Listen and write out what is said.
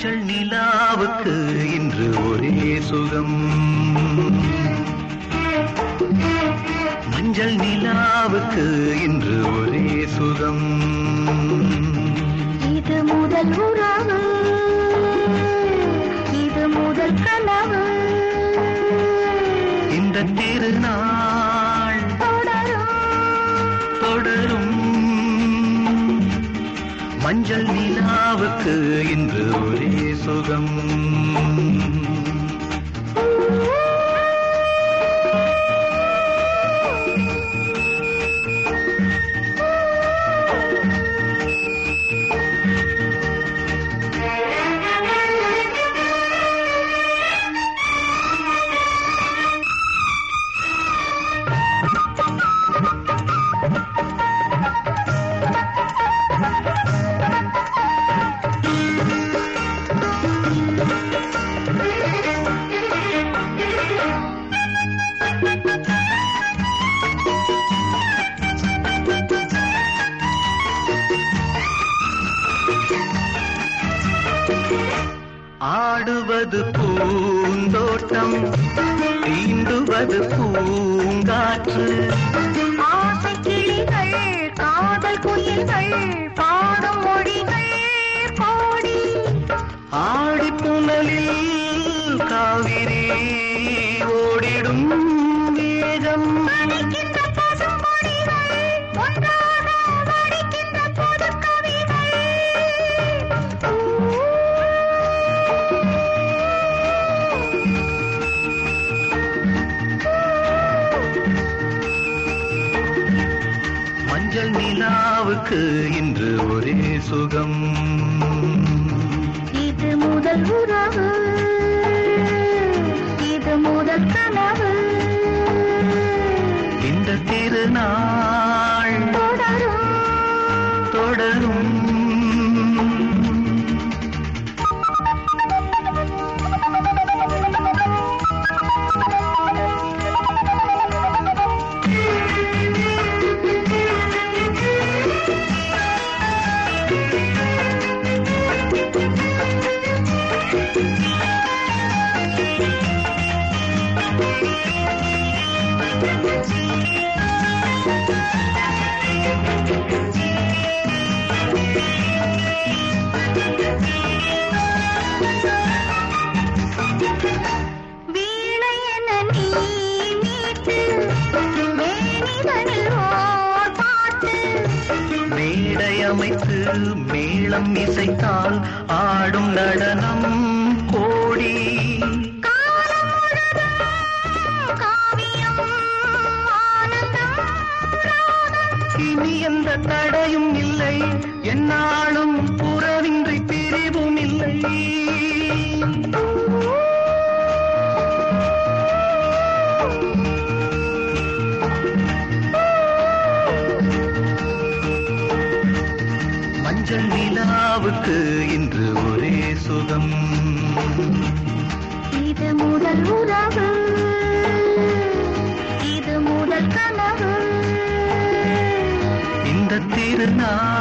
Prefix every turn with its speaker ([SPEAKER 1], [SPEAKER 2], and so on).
[SPEAKER 1] ஊஞ்சல் நிலாவுக்கு இன்று ஒரே சுகம். மஞ்சள் நிலாவுக்கு இன்று ஒரே சுகம்.
[SPEAKER 2] இது முதல் உறவு. இது முதல் கனவு.
[SPEAKER 1] இந்த திருநாள்
[SPEAKER 2] தொடரும்.
[SPEAKER 1] தொடரும். மஞ்சள் நிலாவுக்கு இன்று ஒரே சுகம். ஆடுவது பூந்தோட்டம் தீண்டுவது பூங்காற்று.
[SPEAKER 2] ஆசை கிளிகள் காதல் குயில்கள் பாடும் மொழிகள் கோடி
[SPEAKER 1] ஆடி புனலில் காவிரி நிலாவுக்கு இன்று ஒரே சுகம்.
[SPEAKER 2] இது முதல் உறவு. இது முதல் கனவு.
[SPEAKER 1] மேடை அமைத்து மேளம் இசைத்தால் ஆடும் நடனம் கோடி. இனி எந்த தடையும் இல்லை. என்னாலும் புறவின்றி பிரிவும் இல்லை. மஞ்சள் நிலாவுக்கு இன்று ஒரே சுகம்.
[SPEAKER 2] இது முதல் உறவு. இது முதல் கனவு.
[SPEAKER 1] இந்த திருநாள்